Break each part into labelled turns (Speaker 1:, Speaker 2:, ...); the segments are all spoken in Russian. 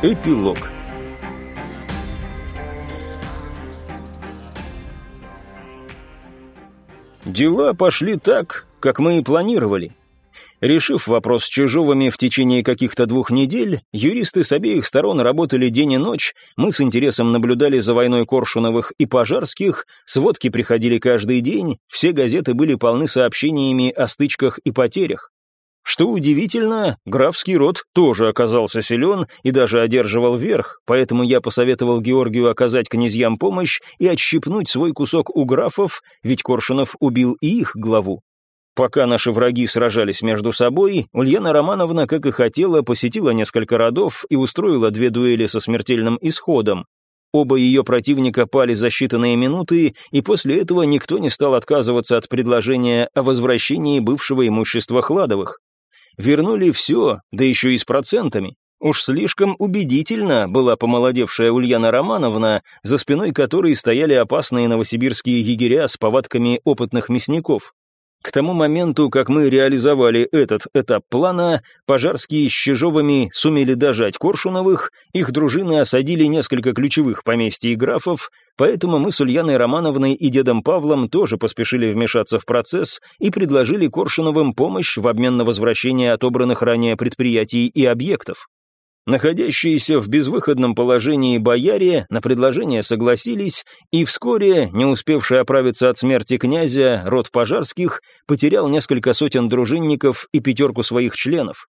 Speaker 1: Эпилог Дела пошли так, как мы и планировали. Решив вопрос с Чижовыми в течение каких-то двух недель, юристы с обеих сторон работали день и ночь, мы с интересом наблюдали за войной Коршуновых и Пожарских, сводки приходили каждый день, все газеты были полны сообщениями о стычках и потерях. Что удивительно, графский род тоже оказался силен и даже одерживал верх, поэтому я посоветовал Георгию оказать князьям помощь и отщипнуть свой кусок у графов, ведь Коршунов убил и их главу. Пока наши враги сражались между собой, Ульяна Романовна, как и хотела, посетила несколько родов и устроила две дуэли со смертельным исходом. Оба ее противника пали за считанные минуты, и после этого никто не стал отказываться от предложения о возвращении бывшего имущества Хладовых. Вернули все, да еще и с процентами. Уж слишком убедительно была помолодевшая Ульяна Романовна, за спиной которой стояли опасные новосибирские егеря с повадками опытных мясников. К тому моменту, как мы реализовали этот этап плана, пожарские с Чижовыми сумели дожать Коршуновых, их дружины осадили несколько ключевых поместий графов, поэтому мы с Ульяной Романовной и дедом Павлом тоже поспешили вмешаться в процесс и предложили Коршуновым помощь в обмен на возвращение отобранных ранее предприятий и объектов. Находящиеся в безвыходном положении бояре на предложение согласились, и вскоре, не успевший оправиться от смерти князя, род пожарских потерял несколько сотен дружинников и пятерку своих членов.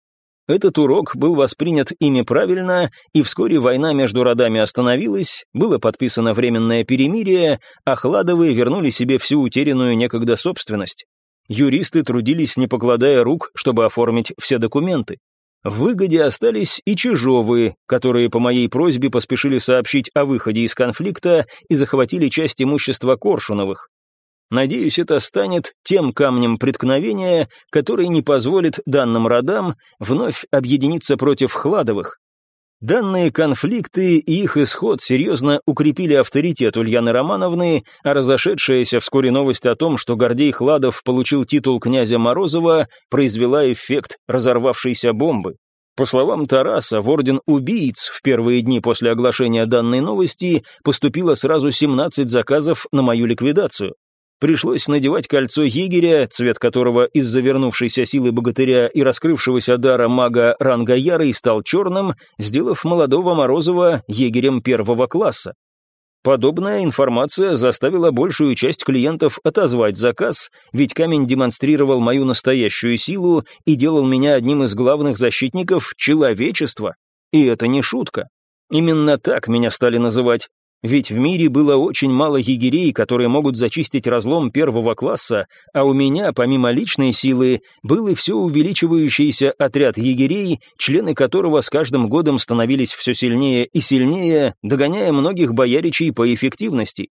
Speaker 1: Этот урок был воспринят ими правильно, и вскоре война между родами остановилась, было подписано временное перемирие, а Хладовы вернули себе всю утерянную некогда собственность. Юристы трудились, не покладая рук, чтобы оформить все документы. В выгоде остались и Чижовы, которые по моей просьбе поспешили сообщить о выходе из конфликта и захватили часть имущества Коршуновых. Надеюсь, это станет тем камнем преткновения, который не позволит данным родам вновь объединиться против Хладовых. Данные конфликты и их исход серьезно укрепили авторитет Ульяны Романовны, а разошедшаяся вскоре новость о том, что Гордей Хладов получил титул князя Морозова, произвела эффект разорвавшейся бомбы. По словам Тараса, в орден убийц в первые дни после оглашения данной новости поступило сразу 17 заказов на мою ликвидацию. Пришлось надевать кольцо егеря, цвет которого из-за вернувшейся силы богатыря и раскрывшегося дара мага ранга ярый стал черным, сделав молодого Морозова егерем первого класса. Подобная информация заставила большую часть клиентов отозвать заказ, ведь камень демонстрировал мою настоящую силу и делал меня одним из главных защитников человечества. И это не шутка. Именно так меня стали называть. Ведь в мире было очень мало егерей, которые могут зачистить разлом первого класса, а у меня, помимо личной силы, был и все увеличивающийся отряд егерей, члены которого с каждым годом становились все сильнее и сильнее, догоняя многих бояричей по эффективности.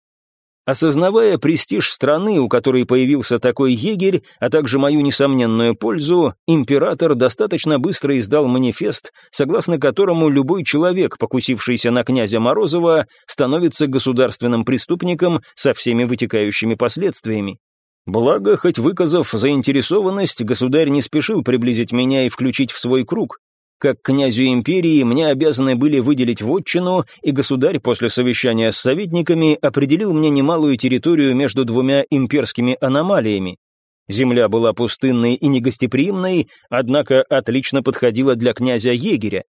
Speaker 1: Осознавая престиж страны, у которой появился такой егерь, а также мою несомненную пользу, император достаточно быстро издал манифест, согласно которому любой человек, покусившийся на князя Морозова, становится государственным преступником со всеми вытекающими последствиями. Благо, хоть выказав заинтересованность, государь не спешил приблизить меня и включить в свой круг. Как князю империи мне обязаны были выделить вотчину, и государь после совещания с советниками определил мне немалую территорию между двумя имперскими аномалиями. Земля была пустынной и негостеприимной, однако отлично подходила для князя-егеря.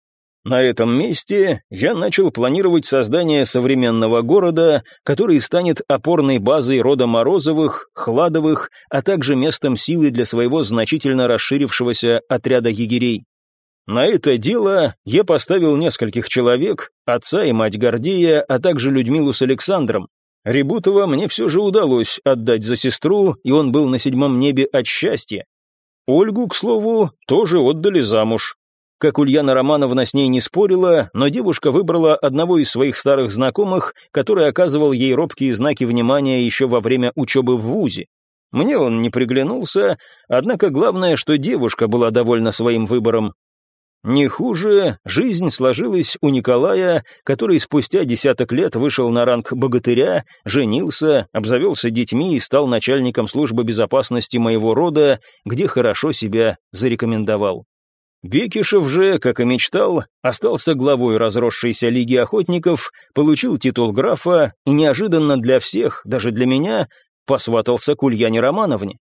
Speaker 1: На этом месте я начал планировать создание современного города, который станет опорной базой рода Морозовых, Хладовых, а также местом силы для своего значительно расширившегося отряда егерей. На это дело я поставил нескольких человек, отца и мать Гордея, а также Людмилу с Александром. Ребутова мне все же удалось отдать за сестру, и он был на седьмом небе от счастья. Ольгу, к слову, тоже отдали замуж. Как Ульяна Романовна с ней не спорила, но девушка выбрала одного из своих старых знакомых, который оказывал ей робкие знаки внимания еще во время учебы в ВУЗе. Мне он не приглянулся, однако главное, что девушка была довольна своим выбором. Не хуже жизнь сложилась у Николая, который спустя десяток лет вышел на ранг богатыря, женился, обзавелся детьми и стал начальником службы безопасности моего рода, где хорошо себя зарекомендовал. Бекишев же, как и мечтал, остался главой разросшейся Лиги Охотников, получил титул графа и неожиданно для всех, даже для меня, посватался к Ульяне Романовне.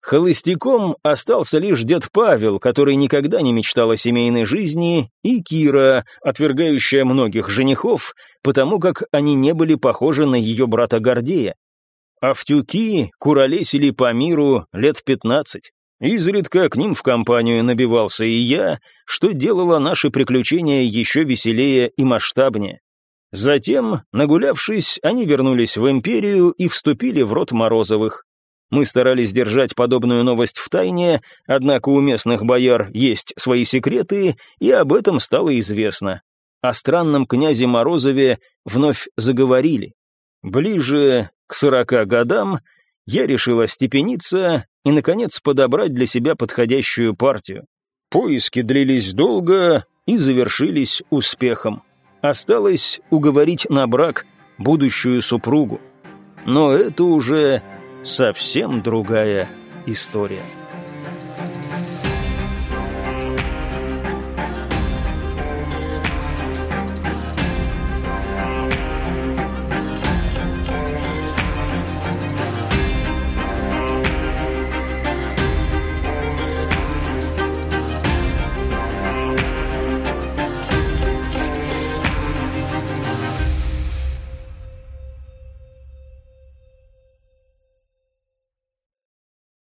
Speaker 1: Холостяком остался лишь дед Павел, который никогда не мечтал о семейной жизни, и Кира, отвергающая многих женихов, потому как они не были похожи на ее брата Гордея. Автюки куролесили по миру лет пятнадцать. Изредка к ним в компанию набивался и я, что делало наши приключения еще веселее и масштабнее. Затем, нагулявшись, они вернулись в империю и вступили в род Морозовых. Мы старались держать подобную новость в тайне, однако у местных бояр есть свои секреты, и об этом стало известно. О странном князе Морозове вновь заговорили. Ближе к сорока годам я решил остепениться и, наконец, подобрать для себя подходящую партию. Поиски длились долго и завершились успехом. Осталось уговорить на брак будущую супругу. Но это уже совсем другая история.